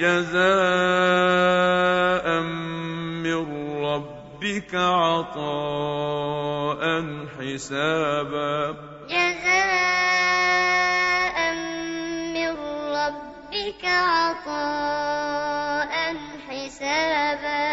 جَزَاءً مِّن رَّبِّكَ عَطَاءً حِسَابًا. جَزَاءً مِّن رَّبِّكَ عَطَاءً حِسَابًا.